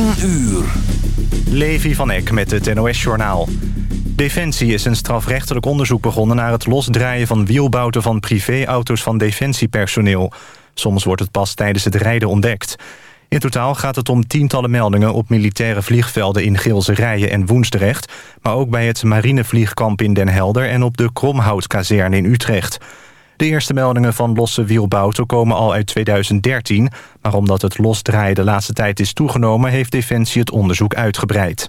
10 uur. Levi van Eck met het NOS-journaal. Defensie is een strafrechtelijk onderzoek begonnen... naar het losdraaien van wielbouten van privéauto's van defensiepersoneel. Soms wordt het pas tijdens het rijden ontdekt. In totaal gaat het om tientallen meldingen op militaire vliegvelden... in Geelse Rijen en Woensdrecht... maar ook bij het marinevliegkamp in Den Helder... en op de Kromhoutkazerne in Utrecht... De eerste meldingen van losse wielbouten komen al uit 2013... maar omdat het losdraaien de laatste tijd is toegenomen... heeft Defensie het onderzoek uitgebreid.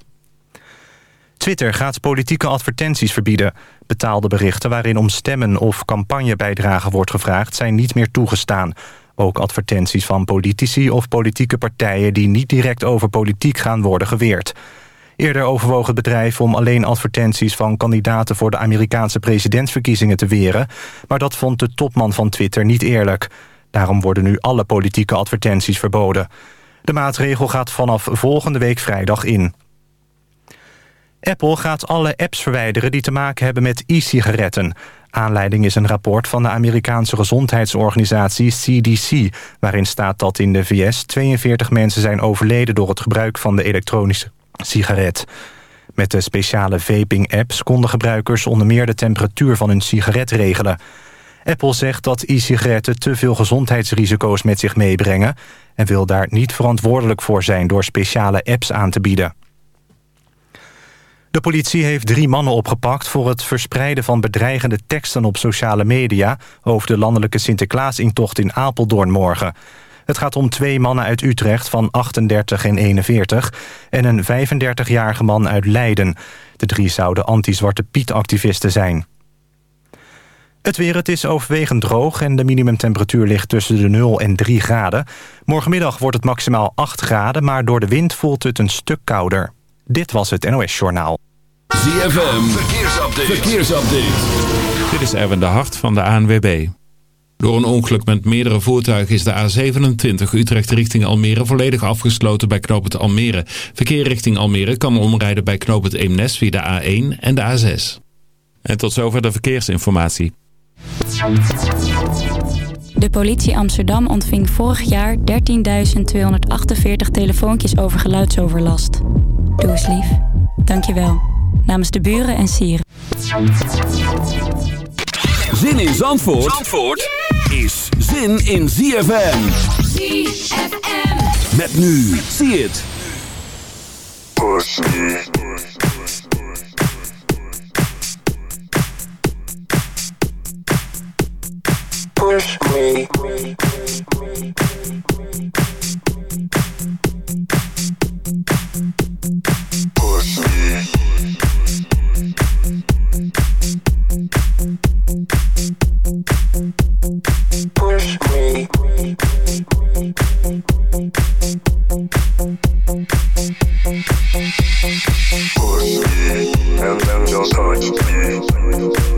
Twitter gaat politieke advertenties verbieden. Betaalde berichten waarin om stemmen of campagnebijdragen wordt gevraagd... zijn niet meer toegestaan. Ook advertenties van politici of politieke partijen... die niet direct over politiek gaan worden geweerd. Eerder overwoog het bedrijf om alleen advertenties van kandidaten... voor de Amerikaanse presidentsverkiezingen te weren. Maar dat vond de topman van Twitter niet eerlijk. Daarom worden nu alle politieke advertenties verboden. De maatregel gaat vanaf volgende week vrijdag in. Apple gaat alle apps verwijderen die te maken hebben met e-sigaretten. Aanleiding is een rapport van de Amerikaanse gezondheidsorganisatie CDC... waarin staat dat in de VS 42 mensen zijn overleden... door het gebruik van de elektronische sigaret. Met de speciale vaping-apps konden gebruikers onder meer de temperatuur van hun sigaret regelen. Apple zegt dat e-sigaretten te veel gezondheidsrisico's met zich meebrengen... en wil daar niet verantwoordelijk voor zijn door speciale apps aan te bieden. De politie heeft drie mannen opgepakt voor het verspreiden van bedreigende teksten op sociale media... over de landelijke Sinterklaasintocht in Apeldoorn morgen. Het gaat om twee mannen uit Utrecht van 38 en 41... en een 35-jarige man uit Leiden. De drie zouden anti-Zwarte Piet-activisten zijn. Het weer, het is overwegend droog en de minimumtemperatuur ligt tussen de 0 en 3 graden. Morgenmiddag wordt het maximaal 8 graden, maar door de wind voelt het een stuk kouder. Dit was het NOS Journaal. ZFM, verkeersupdate. verkeersupdate. Dit is Erwin de Hart van de ANWB. Door een ongeluk met meerdere voertuigen is de A27 Utrecht richting Almere volledig afgesloten bij knooppunt Almere. Verkeer richting Almere kan omrijden bij knooppunt Eemnes via de A1 en de A6. En tot zover de verkeersinformatie. De politie Amsterdam ontving vorig jaar 13.248 telefoontjes over geluidsoverlast. Doe eens lief. Dankjewel. Namens de buren en sieren. Zin in Zandvoort, Zandvoort zin in ZFM. ZFM. Met nu, zie het. Push me. Push me. Push me. Push me. Push me, and then just touch me.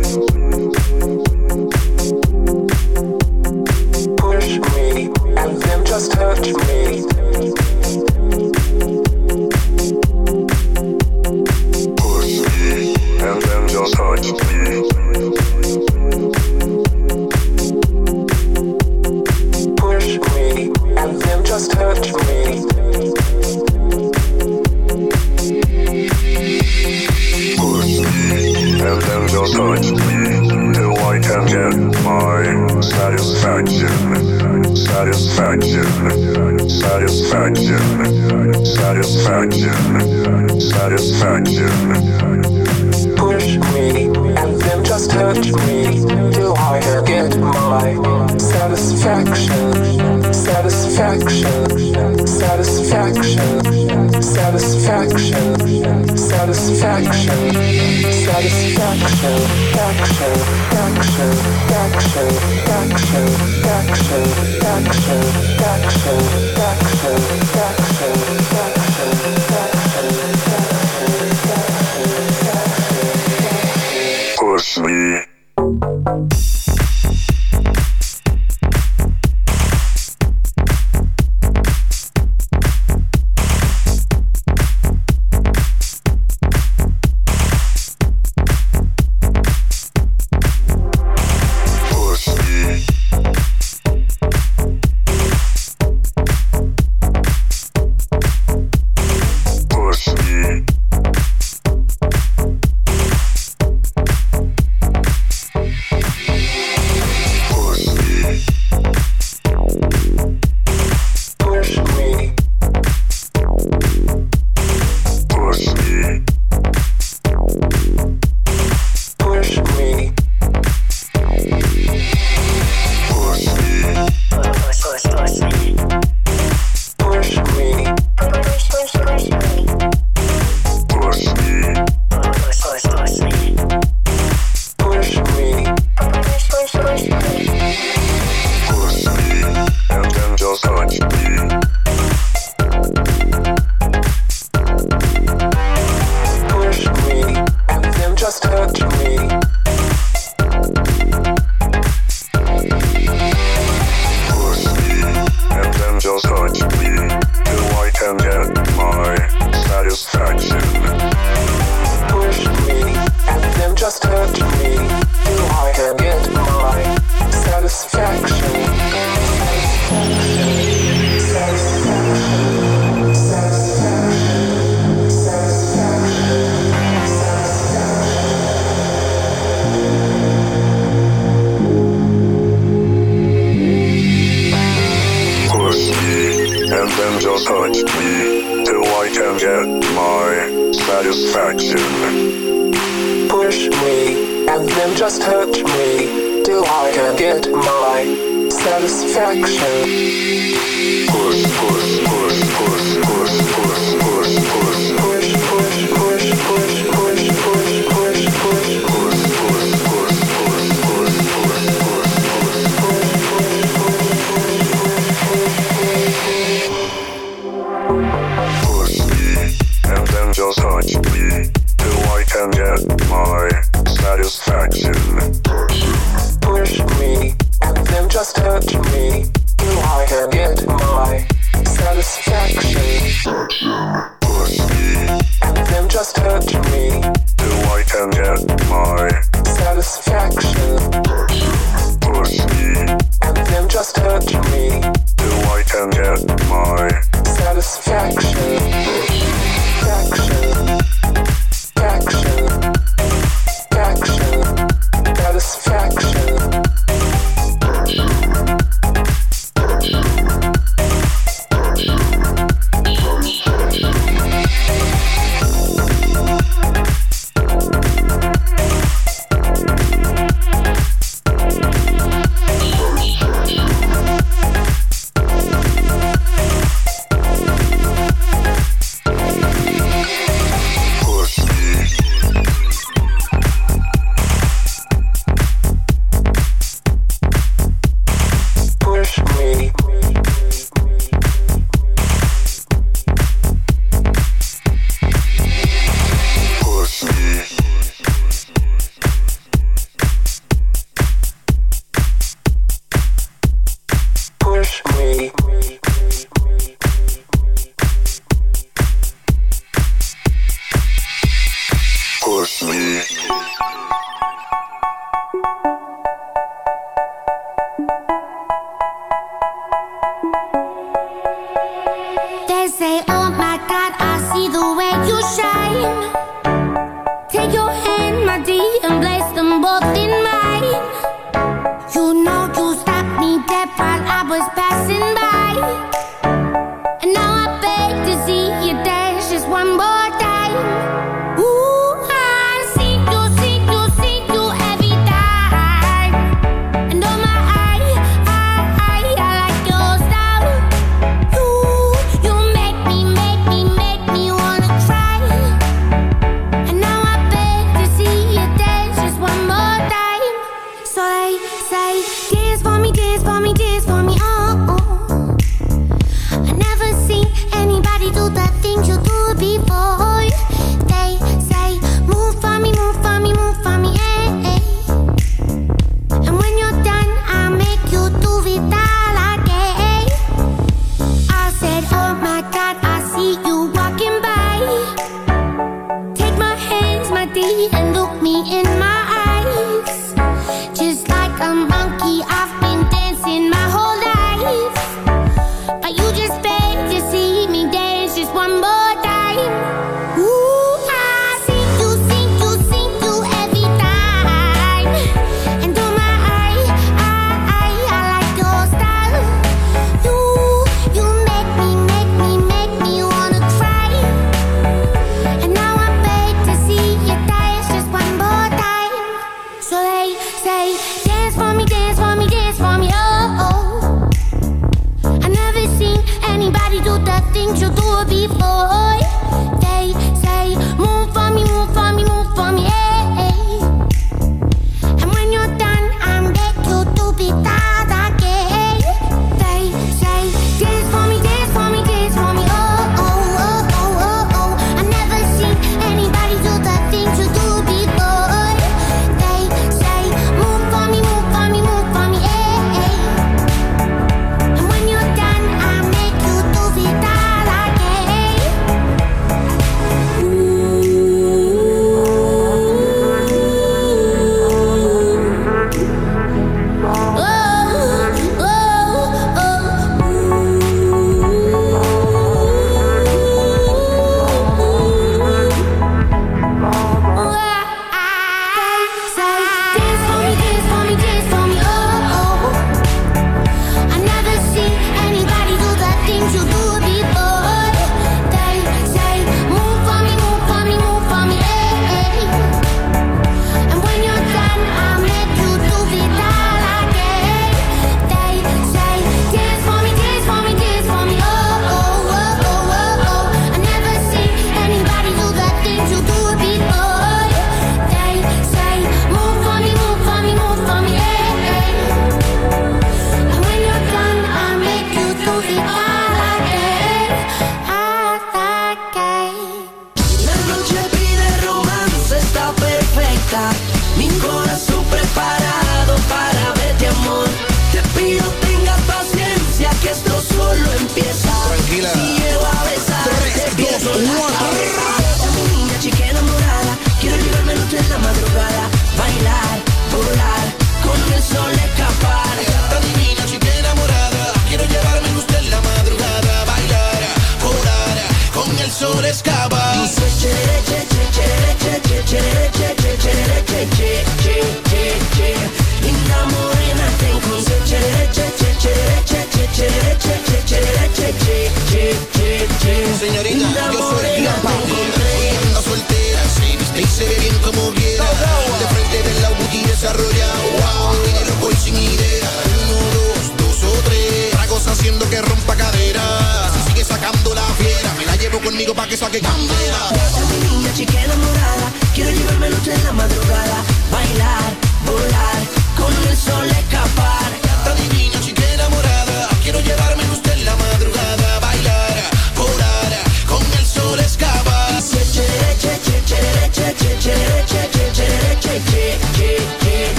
say, say,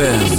FM.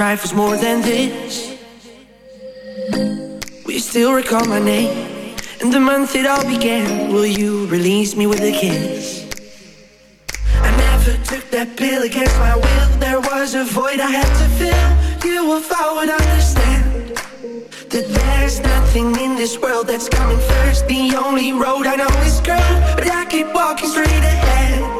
trifles more than this. Will you still recall my name? And the month it all began, will you release me with a kiss? I never took that pill against my will. There was a void I had to fill. You, if I would understand that there's nothing in this world that's coming first. The only road I know is curved, but I keep walking straight ahead.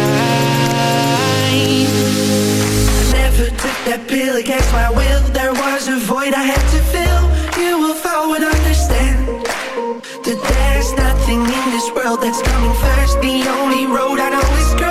Never took that pill against my will. There was a void I had to fill. You will forward understand that there's nothing in this world that's coming first. The only road I know is girl,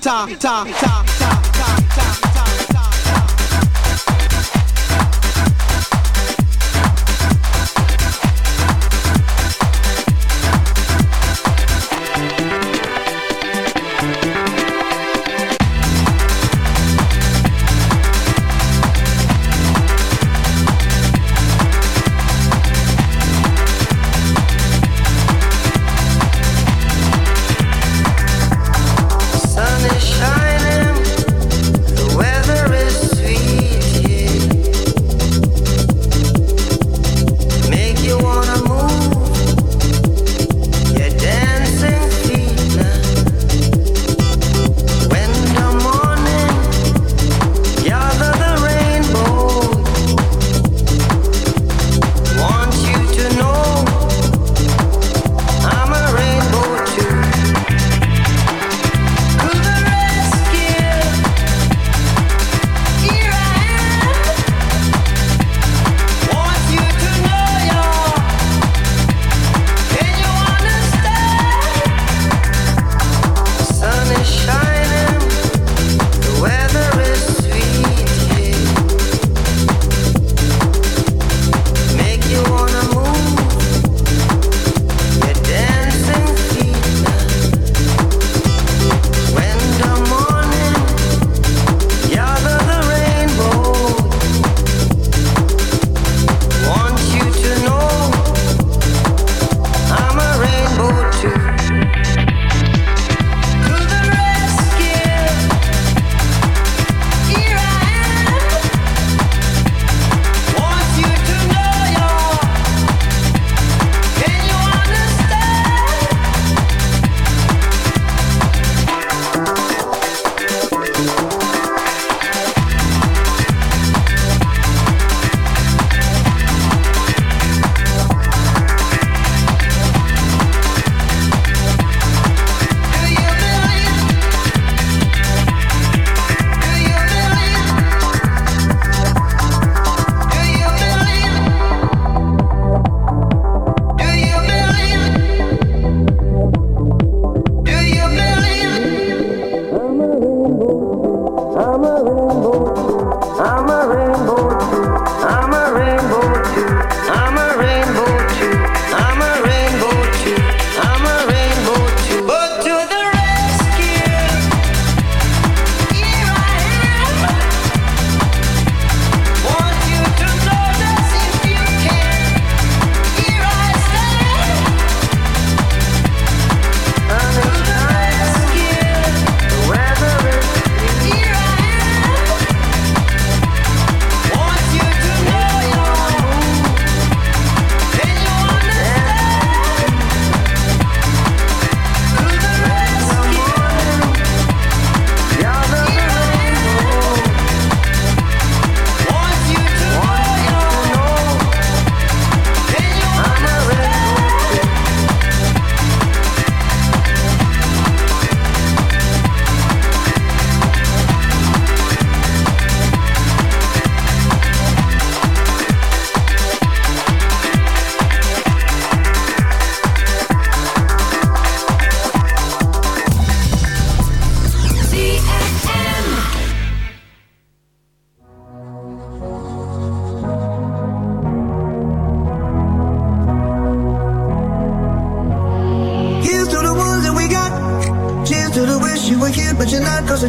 Ta ta ta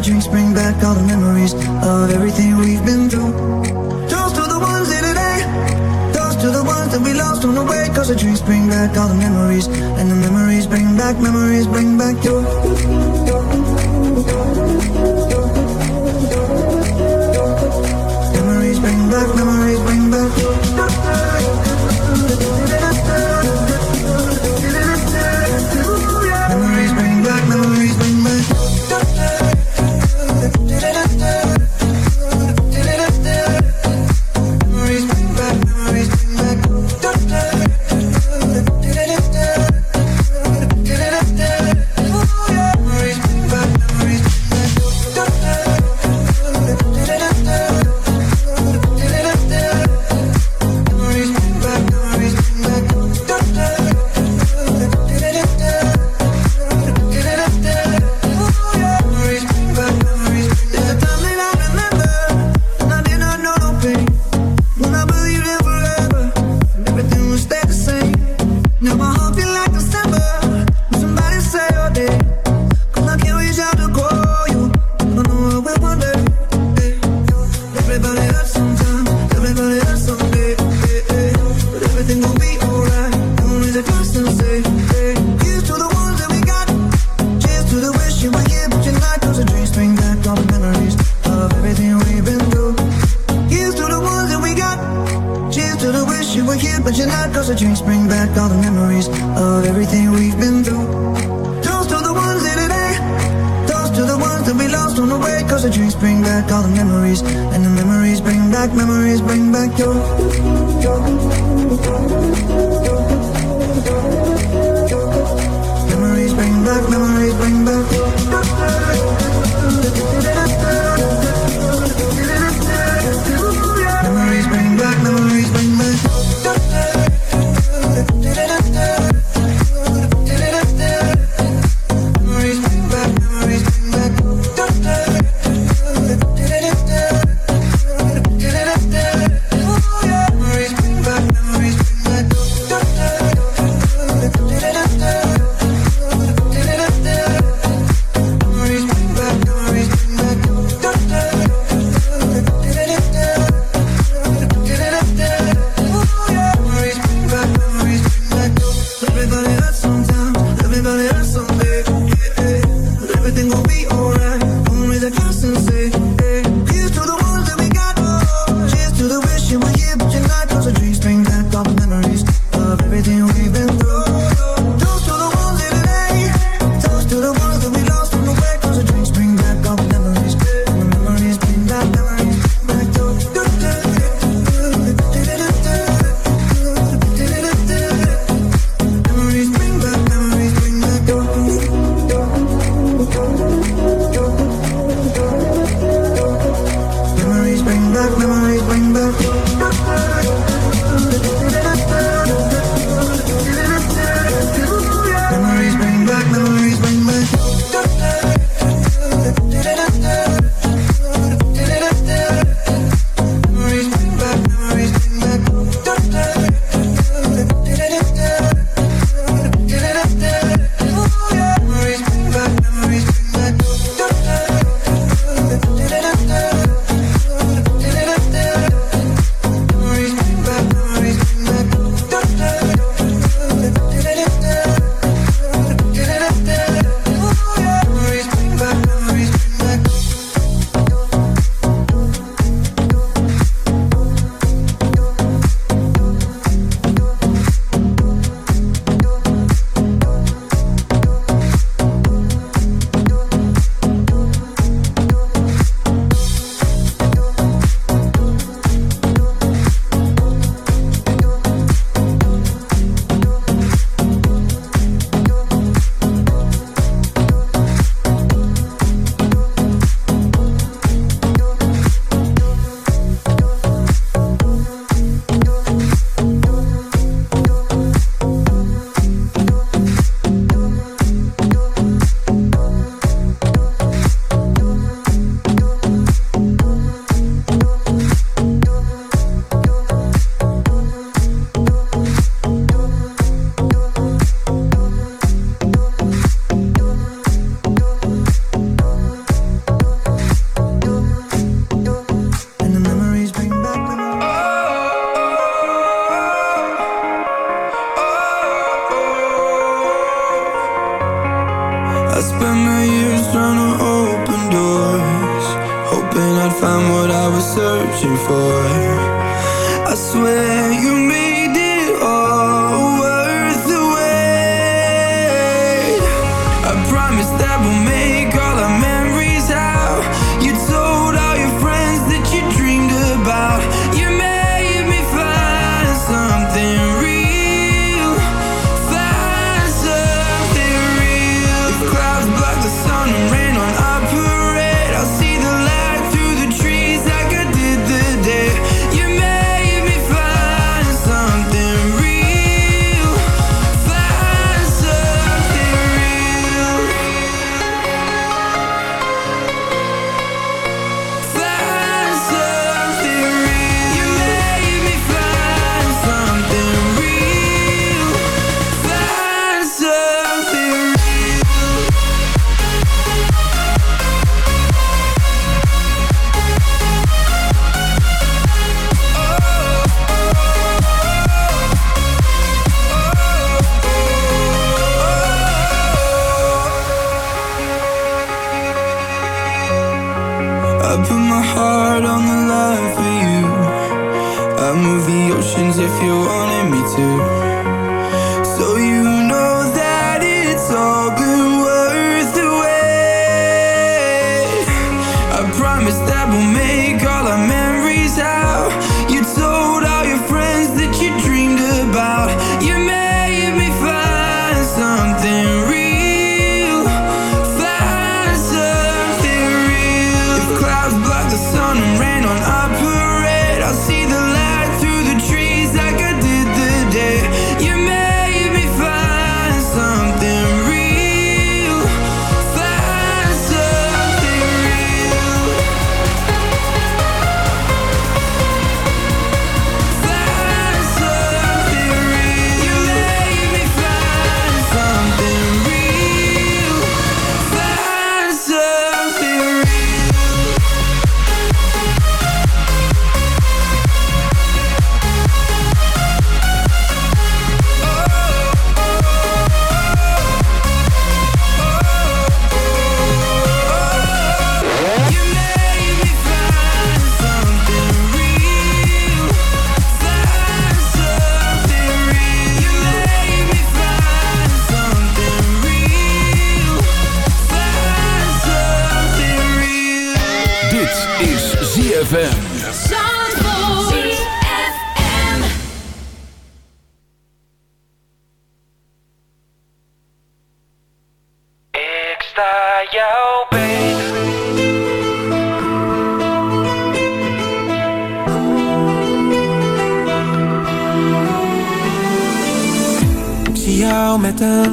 drinks bring back all the memories of everything we've been through. Toast to the ones in today, toast to the ones that we lost on the way. Cause the drinks bring back all the memories, and the memories bring back memories, bring back your. everything we've been through. Toast to the ones in today. Toast to the ones that we lost on the way. Cause the dreams bring back all the memories. And the memories bring back, memories bring back your. your, memories bring back, memories bring back your.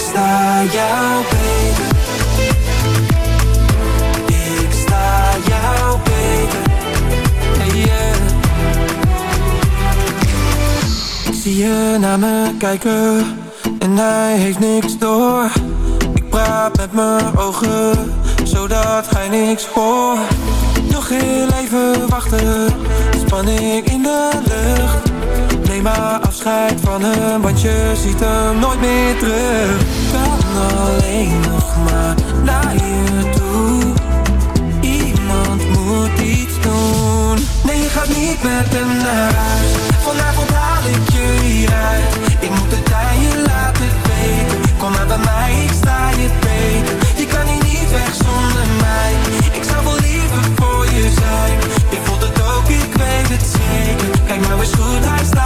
Ik sta jou beter. Ik sta jou beter. Hey, yeah. Ik zie je naar me kijken en hij heeft niks door. Ik praat met mijn ogen, zodat hij niks hoort. Nog heel even wachten, spanning in de lucht. Neem maar afscheid van hem, want je ziet hem nooit meer terug. Kan alleen nog maar naar je toe. Iemand moet iets doen. Nee, je gaat niet met hem naar huis. Vanavond haal ik je hieruit. Ik moet het aan je laten weten. Kom maar bij mij, ik sta je beter. Je kan hier niet weg zonder mij. Ik zou wel liever voor je zijn.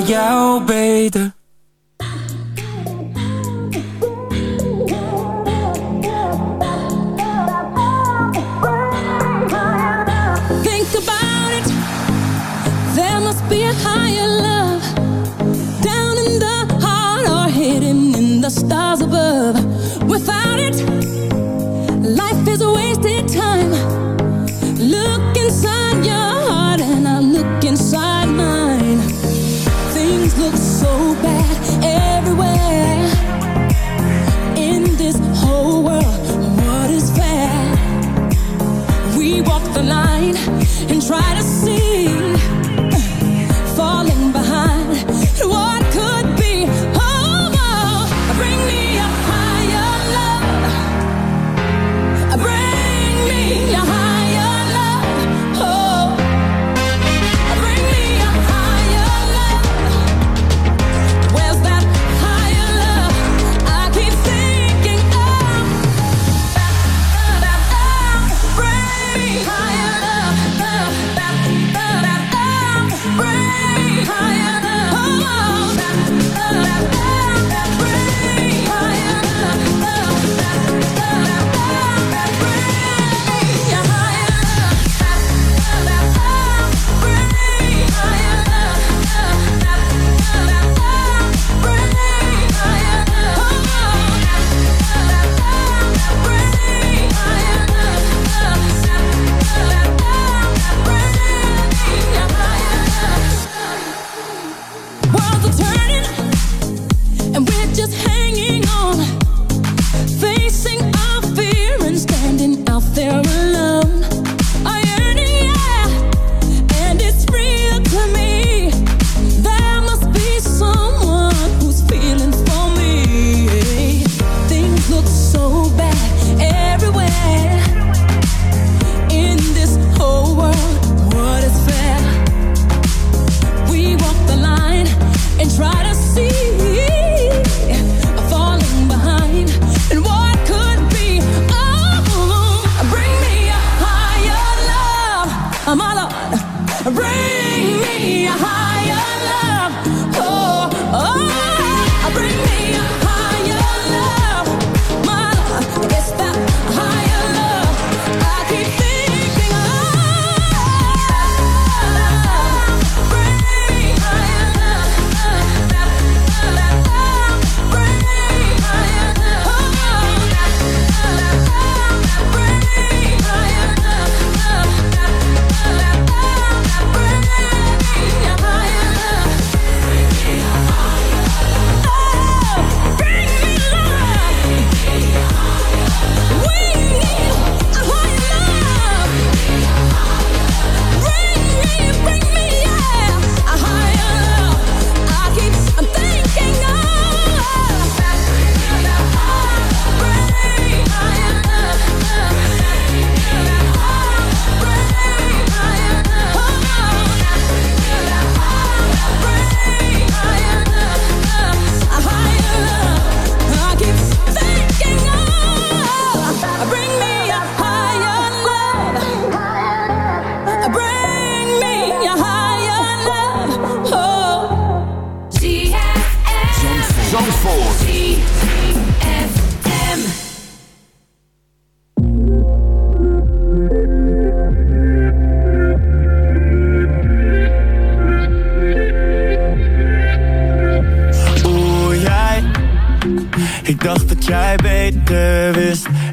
Jou beter. just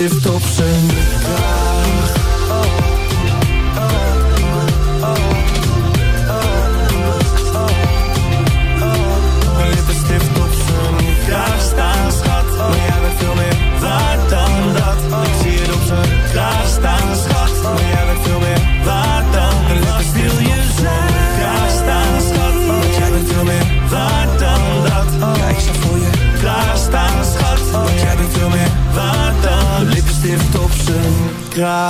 stift op zijn cry